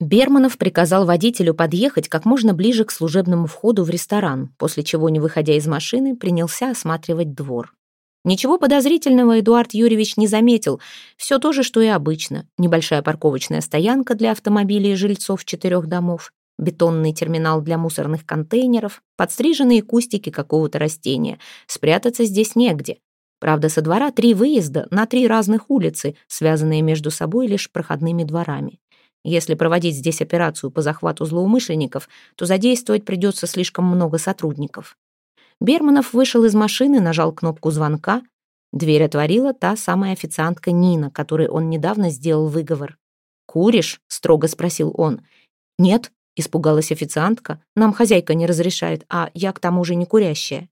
Берманов приказал водителю подъехать как можно ближе к служебному входу в ресторан, после чего, не выходя из машины, принялся осматривать двор. Ничего подозрительного Эдуард Юрьевич не заметил. Все то же, что и обычно. Небольшая парковочная стоянка для автомобилей жильцов четырех домов, бетонный терминал для мусорных контейнеров, подстриженные кустики какого-то растения. Спрятаться здесь негде. Правда, со двора три выезда на три разных улицы, связанные между собой лишь проходными дворами. Если проводить здесь операцию по захвату злоумышленников, то задействовать придется слишком много сотрудников. Берманов вышел из машины, нажал кнопку звонка. Дверь отворила та самая официантка Нина, которой он недавно сделал выговор. «Куришь?» — строго спросил он. «Нет», — испугалась официантка. «Нам хозяйка не разрешает, а я к тому же не курящая».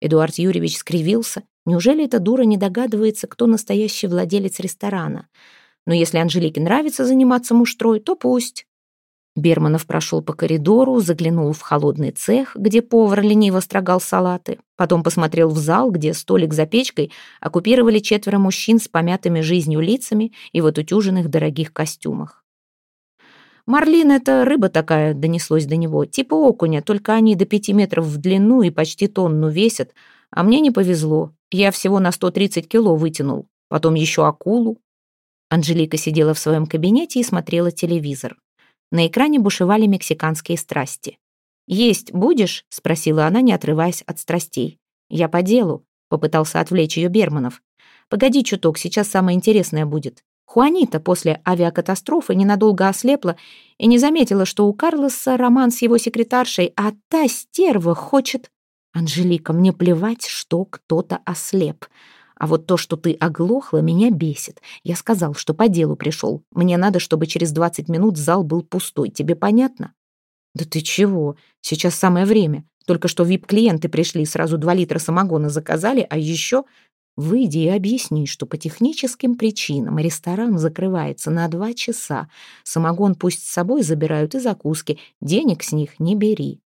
Эдуард Юрьевич скривился. Неужели эта дура не догадывается, кто настоящий владелец ресторана? Но если Анжелике нравится заниматься муштрой, то пусть. Берманов прошел по коридору, заглянул в холодный цех, где повар лениво строгал салаты. Потом посмотрел в зал, где столик за печкой оккупировали четверо мужчин с помятыми жизнью лицами и в отутюженных дорогих костюмах. «Марлин — это рыба такая», — донеслось до него, «типа окуня, только они до пяти метров в длину и почти тонну весят. А мне не повезло, я всего на сто тридцать кило вытянул. Потом еще акулу, Анжелика сидела в своем кабинете и смотрела телевизор. На экране бушевали мексиканские страсти. «Есть будешь?» — спросила она, не отрываясь от страстей. «Я по делу», — попытался отвлечь ее Берманов. «Погоди чуток, сейчас самое интересное будет». Хуанита после авиакатастрофы ненадолго ослепла и не заметила, что у Карлоса роман с его секретаршей, а та стерва хочет... «Анжелика, мне плевать, что кто-то ослеп. А вот то, что ты оглохла, меня бесит. Я сказал, что по делу пришел. Мне надо, чтобы через 20 минут зал был пустой. Тебе понятно? Да ты чего? Сейчас самое время. Только что вип-клиенты пришли, сразу 2 литра самогона заказали, а еще... Выйди и объясни, что по техническим причинам ресторан закрывается на два часа. Самогон пусть с собой забирают и закуски. Денег с них не бери.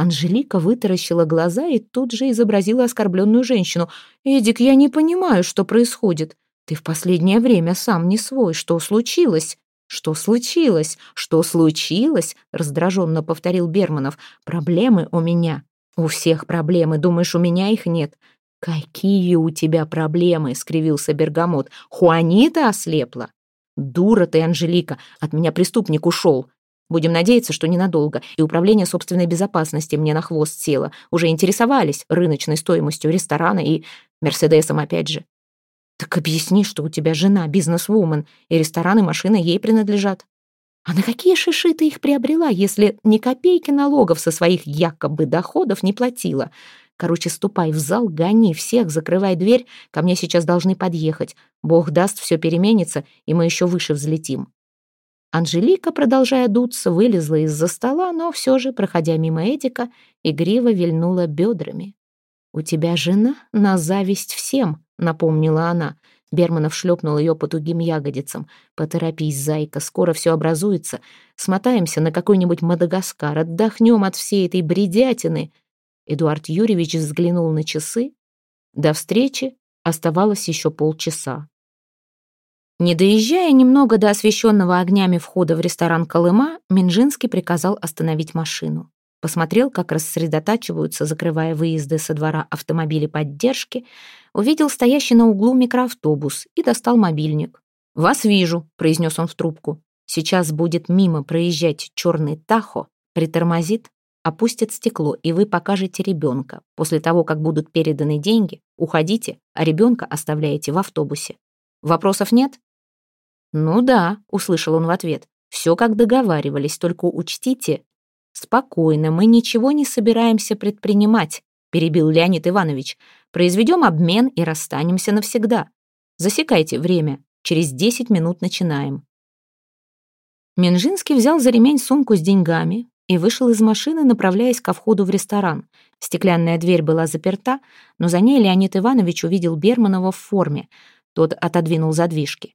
Анжелика вытаращила глаза и тут же изобразила оскорбленную женщину. «Эдик, я не понимаю, что происходит. Ты в последнее время сам не свой. Что случилось?» «Что случилось? Что случилось?» — раздраженно повторил Берманов. «Проблемы у меня. У всех проблемы. Думаешь, у меня их нет?» «Какие у тебя проблемы?» — скривился Бергамот. «Хуанита ослепла?» «Дура ты, Анжелика! От меня преступник ушел!» Будем надеяться, что ненадолго, и управление собственной безопасности мне на хвост село. Уже интересовались рыночной стоимостью ресторана и Мерседесом опять же. Так объясни, что у тебя жена бизнес-вумен, и ресторан и машина ей принадлежат. А на какие шиши ты их приобрела, если ни копейки налогов со своих якобы доходов не платила? Короче, ступай в зал, гони всех, закрывай дверь, ко мне сейчас должны подъехать. Бог даст, все переменится, и мы еще выше взлетим. Анжелика, продолжая дуться, вылезла из-за стола, но все же, проходя мимо Эдика, игриво вильнула бедрами. «У тебя жена на зависть всем», — напомнила она. Берманов шлепнул ее по тугим ягодицам. «Поторопись, зайка, скоро все образуется. Смотаемся на какой-нибудь Мадагаскар, отдохнем от всей этой бредятины». Эдуард Юрьевич взглянул на часы. До встречи оставалось еще полчаса. Не доезжая немного до освещенного огнями входа в ресторан Колыма, Минжинский приказал остановить машину. Посмотрел, как рассредотачиваются, закрывая выезды со двора автомобили поддержки, увидел стоящий на углу микроавтобус и достал мобильник. «Вас вижу», — произнес он в трубку. «Сейчас будет мимо проезжать черный Тахо, притормозит, опустит стекло, и вы покажете ребенка. После того, как будут переданы деньги, уходите, а ребенка оставляете в автобусе. Вопросов нет?» «Ну да», — услышал он в ответ, «все как договаривались, только учтите». «Спокойно, мы ничего не собираемся предпринимать», — перебил Леонид Иванович. «Произведем обмен и расстанемся навсегда. Засекайте время. Через десять минут начинаем». Минжинский взял за ремень сумку с деньгами и вышел из машины, направляясь ко входу в ресторан. Стеклянная дверь была заперта, но за ней Леонид Иванович увидел Берманова в форме. Тот отодвинул задвижки.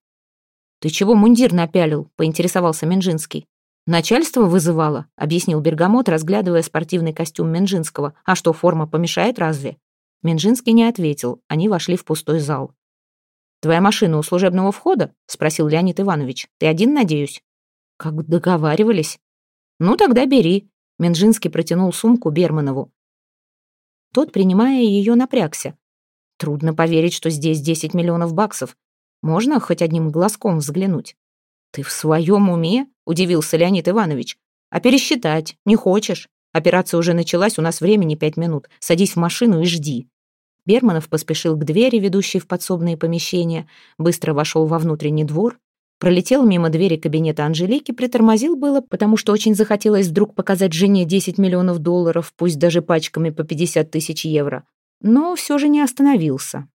«Ты чего мундир напялил?» — поинтересовался Менжинский. «Начальство вызывало», — объяснил Бергамот, разглядывая спортивный костюм Менжинского. «А что, форма помешает разве?» Менжинский не ответил. Они вошли в пустой зал. «Твоя машина у служебного входа?» — спросил Леонид Иванович. «Ты один, надеюсь?» Как договаривались? Ну, тогда бери. Менжинский протянул сумку Берманову. Тот, принимая ее, напрягся. Трудно поверить, что здесь 10 миллионов баксов. Можно хоть одним глазком взглянуть? Ты в своем уме? Удивился Леонид Иванович. А пересчитать не хочешь? Операция уже началась, у нас времени пять минут. Садись в машину и жди. Берманов поспешил к двери, ведущей в подсобные помещения, быстро вошел во внутренний двор, пролетел мимо двери кабинета Анжелики, притормозил было, потому что очень захотелось вдруг показать жене 10 миллионов долларов, пусть даже пачками по 50 тысяч евро, но все же не остановился.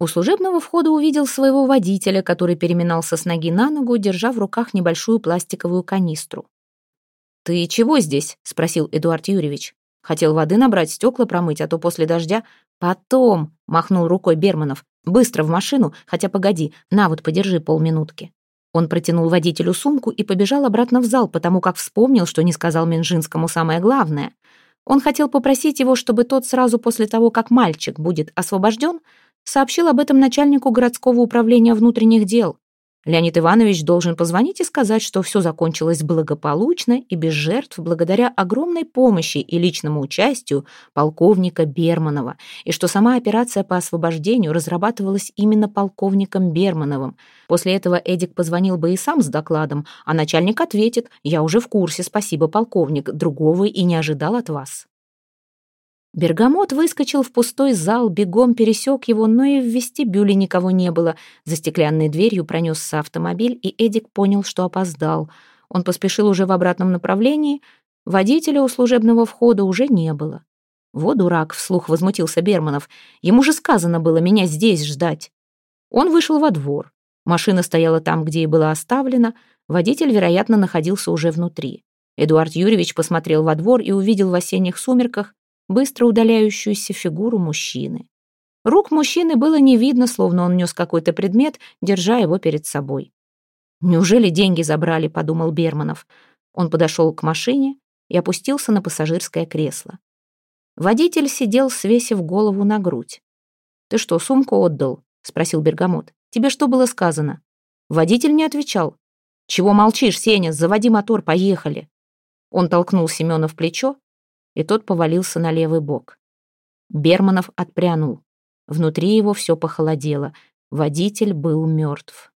У служебного входа увидел своего водителя, который переминался с ноги на ногу, держа в руках небольшую пластиковую канистру. «Ты чего здесь?» — спросил Эдуард Юрьевич. Хотел воды набрать, стекла промыть, а то после дождя... Потом, махнул рукой Берманов. Быстро в машину, хотя погоди, на вот подержи полминутки. Он протянул водителю сумку и побежал обратно в зал, потому как вспомнил, что не сказал Минжинскому самое главное. Он хотел попросить его, чтобы тот сразу после того, как мальчик будет освобожден, сообщил об этом начальнику городского управления внутренних дел. Леонид Иванович должен позвонить и сказать, что все закончилось благополучно и без жертв благодаря огромной помощи и личному участию полковника Берманова, и что сама операция по освобождению разрабатывалась именно полковником Бермановым. После этого Эдик позвонил бы и сам с докладом, а начальник ответит «Я уже в курсе, спасибо, полковник, другого и не ожидал от вас». Бергамот выскочил в пустой зал, бегом пересек его, но и в вестибюле никого не было. За стеклянной дверью пронесся автомобиль, и Эдик понял, что опоздал. Он поспешил уже в обратном направлении. Водителя у служебного входа уже не было. «Вот дурак», — вслух возмутился Берманов. «Ему же сказано было меня здесь ждать». Он вышел во двор. Машина стояла там, где и была оставлена. Водитель, вероятно, находился уже внутри. Эдуард Юрьевич посмотрел во двор и увидел в осенних сумерках быстро удаляющуюся фигуру мужчины. Рук мужчины было не видно, словно он нес какой-то предмет, держа его перед собой. «Неужели деньги забрали?» — подумал Берманов. Он подошел к машине и опустился на пассажирское кресло. Водитель сидел, свесив голову на грудь. «Ты что, сумку отдал?» — спросил Бергамот. «Тебе что было сказано?» Водитель не отвечал. «Чего молчишь, Сеня? Заводи мотор, поехали!» Он толкнул Семена в плечо, и тот повалился на левый бок. Берманов отпрянул. Внутри его все похолодело. Водитель был мертв.